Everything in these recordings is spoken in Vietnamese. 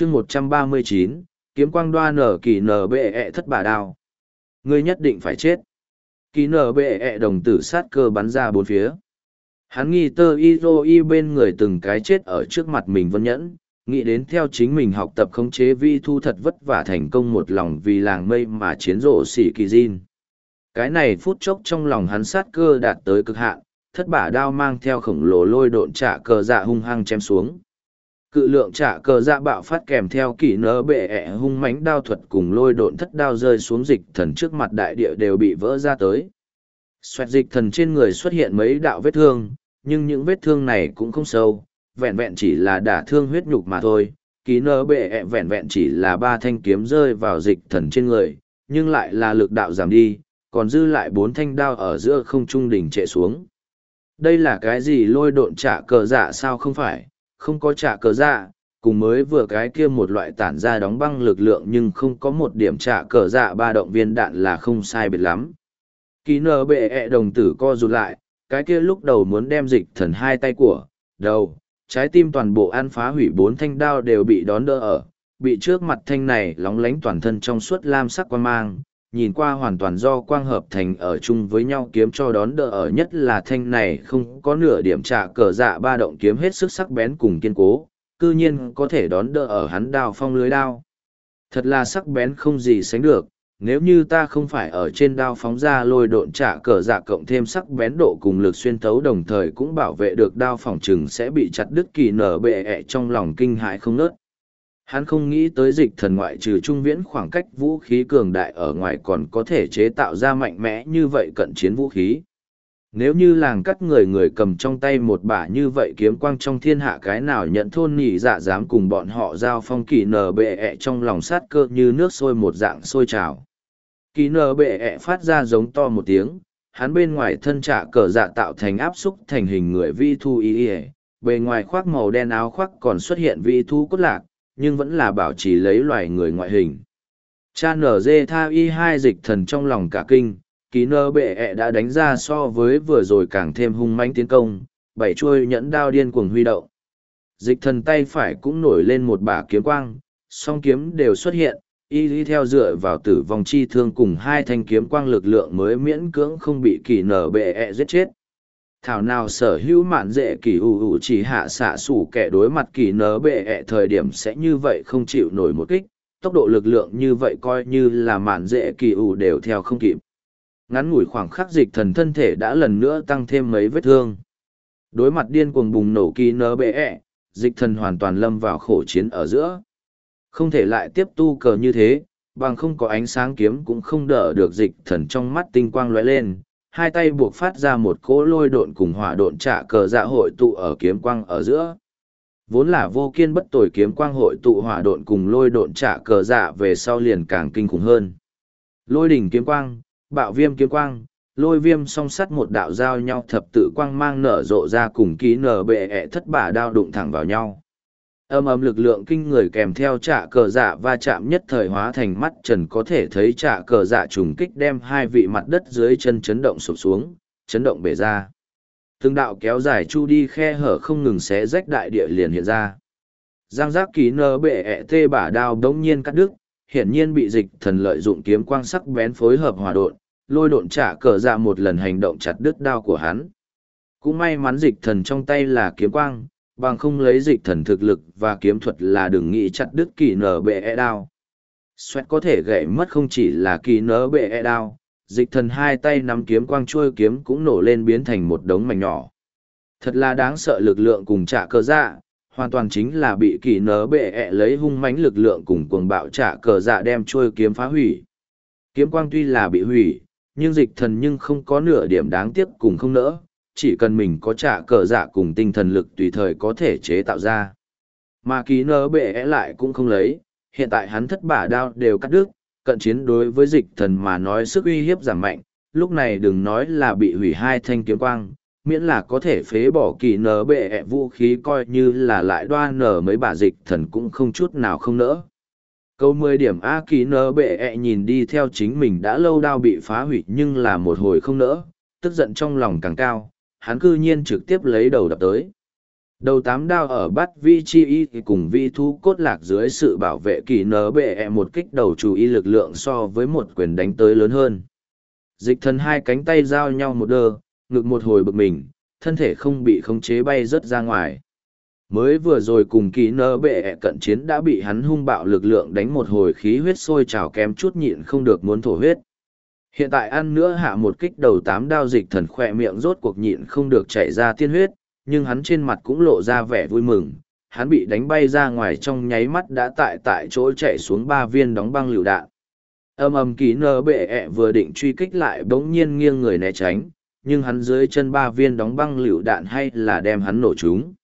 chương một trăm ba mươi chín, kiếm quang đoa nở kỳ nở bệ ẹ thất bà đao. Ngươi nhất định phải chết. Kỳ nở bệ ẹ đồng tử sát cơ bắn ra bốn phía. Hắn nghi tơ y rô y bên người từng cái chết ở trước mặt mình vân nhẫn, nghĩ đến theo chính mình học tập khống chế vi thu thật vất vả thành công một lòng vì làng mây mà chiến rộ xỉ kỳ diên cái này phút chốc trong lòng hắn sát cơ đạt tới cực hạn, thất bả đao mang theo khổng lồ lôi độn trả cờ dạ hung hăng chém xuống cự lượng trả cờ dạ bạo phát kèm theo kỷ nở bệ ẹ hung mánh đao thuật cùng lôi độn thất đao rơi xuống dịch thần trước mặt đại địa đều bị vỡ ra tới. Xoẹt dịch thần trên người xuất hiện mấy đạo vết thương, nhưng những vết thương này cũng không sâu, vẹn vẹn chỉ là đả thương huyết nhục mà thôi. Kỷ nở bệ ẹ vẹn vẹn chỉ là ba thanh kiếm rơi vào dịch thần trên người, nhưng lại là lực đạo giảm đi, còn dư lại bốn thanh đao ở giữa không trung đỉnh trệ xuống. Đây là cái gì lôi độn trả cờ dạ sao không phải? Không có trả cờ dạ cùng mới vừa cái kia một loại tản ra đóng băng lực lượng nhưng không có một điểm trả cờ dạ ba động viên đạn là không sai biệt lắm. Ký nờ bệ ẹ đồng tử co rụt lại, cái kia lúc đầu muốn đem dịch thần hai tay của, đầu, trái tim toàn bộ ăn phá hủy bốn thanh đao đều bị đón đỡ ở, bị trước mặt thanh này lóng lánh toàn thân trong suốt lam sắc quan mang nhìn qua hoàn toàn do quang hợp thành ở chung với nhau kiếm cho đón đỡ ở nhất là thanh này không có nửa điểm trả cờ dạ ba động kiếm hết sức sắc bén cùng kiên cố, cư nhiên có thể đón đỡ ở hắn đao phong lưới đao. Thật là sắc bén không gì sánh được, nếu như ta không phải ở trên đao phóng ra lôi độn trả cờ dạ cộng thêm sắc bén độ cùng lực xuyên thấu đồng thời cũng bảo vệ được đao phòng trừng sẽ bị chặt đứt kỳ nở bệ ẹ trong lòng kinh hãi không nớt. Hắn không nghĩ tới dịch thần ngoại trừ trung viễn khoảng cách vũ khí cường đại ở ngoài còn có thể chế tạo ra mạnh mẽ như vậy cận chiến vũ khí. Nếu như làng cắt người người cầm trong tay một bả như vậy kiếm quang trong thiên hạ cái nào nhận thôn nhị dạ dám cùng bọn họ giao phong kỳ nở bệ ẹ trong lòng sát cơ như nước sôi một dạng sôi trào. Kỳ nở bệ ẹ phát ra giống to một tiếng, hắn bên ngoài thân trả cờ dạ tạo thành áp xúc thành hình người vi thu y y bề ngoài khoác màu đen áo khoác còn xuất hiện vi thu cốt lạc, nhưng vẫn là bảo trì lấy loài người ngoại hình. Cha nở dê tha y hai dịch thần trong lòng cả kinh, ký nơ bệ ẹ đã đánh ra so với vừa rồi càng thêm hung mãnh tiến công, bảy chuôi nhẫn đao điên cuồng huy động. Dịch thần tay phải cũng nổi lên một bả kiếm quang, song kiếm đều xuất hiện, y lý theo dựa vào tử vong chi thương cùng hai thanh kiếm quang lực lượng mới miễn cưỡng không bị kỳ nở bệ ẹ giết chết thảo nào sở hữu mạn dễ kỳ ủ ủ chỉ hạ xạ sủ kẻ đối mặt kỳ nớ bệ ẹ thời điểm sẽ như vậy không chịu nổi một kích, tốc độ lực lượng như vậy coi như là mạn dễ kỳ ủ đều theo không kịp. Ngắn ngủi khoảng khắc dịch thần thân thể đã lần nữa tăng thêm mấy vết thương. Đối mặt điên cuồng bùng nổ kỳ nớ bệ ẹ, dịch thần hoàn toàn lâm vào khổ chiến ở giữa. Không thể lại tiếp tu cờ như thế, bằng không có ánh sáng kiếm cũng không đỡ được dịch thần trong mắt tinh quang lóe lên hai tay buộc phát ra một cỗ lôi độn cùng hỏa độn trả cờ dạ hội tụ ở kiếm quang ở giữa. Vốn là vô kiên bất tồi kiếm quang hội tụ hỏa độn cùng lôi độn trả cờ dạ về sau liền càng kinh khủng hơn. Lôi đỉnh kiếm quang, bạo viêm kiếm quang, lôi viêm song sắt một đạo giao nhau thập tự quang mang nở rộ ra cùng ký nở bệ ẹ thất bả đao đụng thẳng vào nhau âm âm lực lượng kinh người kèm theo trả cờ dạ va chạm nhất thời hóa thành mắt trần có thể thấy trả cờ dạ trùng kích đem hai vị mặt đất dưới chân chấn động sụp xuống, chấn động bể ra. Từng đạo kéo dài chu đi khe hở không ngừng xé rách đại địa liền hiện ra. Giang giác ký nơ bệ ẹ tê bả đao đống nhiên cắt đứt, hiển nhiên bị dịch thần lợi dụng kiếm quang sắc bén phối hợp hòa độn, lôi độn trả cờ dạ một lần hành động chặt đứt đao của hắn. Cũng may mắn dịch thần trong tay là kiếm quang bằng không lấy dịch thần thực lực và kiếm thuật là đừng nghĩ chặt đứt kỳ nở bệ e đao. Xoẹt có thể gãy mất không chỉ là kỳ nở bệ e đao, dịch thần hai tay nắm kiếm quang trôi kiếm cũng nổ lên biến thành một đống mảnh nhỏ. Thật là đáng sợ lực lượng cùng trả cờ dạ, hoàn toàn chính là bị kỳ nở bệ e lấy hung mãnh lực lượng cùng cuồng bạo trả cờ dạ đem trôi kiếm phá hủy. Kiếm quang tuy là bị hủy, nhưng dịch thần nhưng không có nửa điểm đáng tiếc cùng không nỡ, chỉ cần mình có trả cờ dạ cùng tinh thần lực tùy thời có thể chế tạo ra. Mà ký nơ bệ e lại cũng không lấy, hiện tại hắn thất bả đao đều cắt đứt, cận chiến đối với dịch thần mà nói sức uy hiếp giảm mạnh, lúc này đừng nói là bị hủy hai thanh kiếm quang, miễn là có thể phế bỏ kỳ nở bệ e vũ khí coi như là lại đoan nở mấy bà dịch thần cũng không chút nào không nỡ. Câu mười điểm A kỳ nở bệ e nhìn đi theo chính mình đã lâu đao bị phá hủy nhưng là một hồi không nỡ, tức giận trong lòng càng cao, hắn cư nhiên trực tiếp lấy đầu đập tới. Đầu tám đao ở bắt vi chi y cùng vi thú cốt lạc dưới sự bảo vệ kỳ nở bệ -E một kích đầu chú ý lực lượng so với một quyền đánh tới lớn hơn. Dịch thần hai cánh tay giao nhau một đơ, ngực một hồi bực mình, thân thể không bị khống chế bay rớt ra ngoài. Mới vừa rồi cùng kỳ nở bệ -E cận chiến đã bị hắn hung bạo lực lượng đánh một hồi khí huyết sôi trào kém chút nhịn không được muốn thổ huyết. Hiện tại ăn nữa hạ một kích đầu tám đao dịch thần khỏe miệng rốt cuộc nhịn không được chảy ra tiên huyết, nhưng hắn trên mặt cũng lộ ra vẻ vui mừng. Hắn bị đánh bay ra ngoài trong nháy mắt đã tại tại chỗ chạy xuống ba viên đóng băng lựu đạn. Âm ầm ký nơ bệ ẹ vừa định truy kích lại bỗng nhiên nghiêng người né tránh, nhưng hắn dưới chân ba viên đóng băng lựu đạn hay là đem hắn nổ chúng.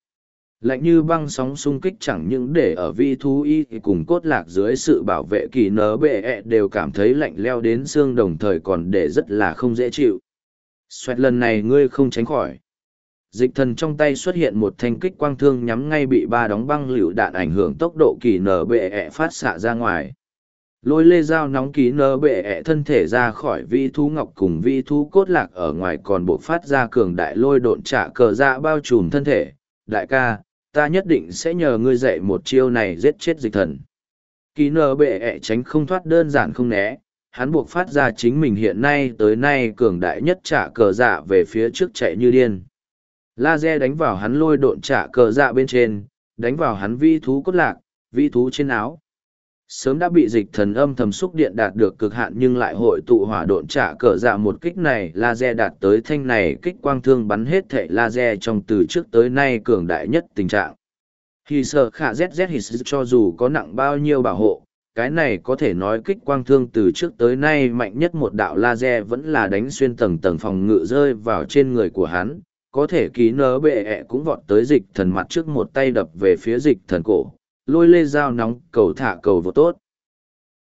Lạnh như băng sóng xung kích chẳng những để ở vi thú y cùng cốt lạc dưới sự bảo vệ kỳ nớ bệ ẹ đều cảm thấy lạnh leo đến xương đồng thời còn để rất là không dễ chịu. Xoẹt lần này ngươi không tránh khỏi. Dịch thần trong tay xuất hiện một thanh kích quang thương nhắm ngay bị ba đóng băng lựu đạn ảnh hưởng tốc độ kỳ nở bệ ẹ phát xạ ra ngoài. Lôi lê dao nóng kỳ nở bệ ẹ thân thể ra khỏi vi thú ngọc cùng vi thú cốt lạc ở ngoài còn buộc phát ra cường đại lôi độn trả cờ ra bao trùm thân thể. Đại ca ta nhất định sẽ nhờ ngươi dạy một chiêu này giết chết dịch thần kỳ nở bệ ẹ tránh không thoát đơn giản không né hắn buộc phát ra chính mình hiện nay tới nay cường đại nhất trả cờ dạ về phía trước chạy như điên Laser đánh vào hắn lôi độn trả cờ dạ bên trên, đánh vào hắn vi thú cốt lạc, vi thú trên áo. Sớm đã bị dịch thần âm thầm xúc điện đạt được cực hạn nhưng lại hội tụ hỏa độn trả cờ dạ một kích này laser đạt tới thanh này kích quang thương bắn hết thể laser trong từ trước tới nay cường đại nhất tình trạng. Khi sợ khả ZZ hít cho dù có nặng bao nhiêu bảo hộ, cái này có thể nói kích quang thương từ trước tới nay mạnh nhất một đạo laser vẫn là đánh xuyên tầng tầng phòng ngự rơi vào trên người của hắn, có thể ký nớ bệ ẹ cũng vọt tới dịch thần mặt trước một tay đập về phía dịch thần cổ lôi lê dao nóng cầu thả cầu vô tốt.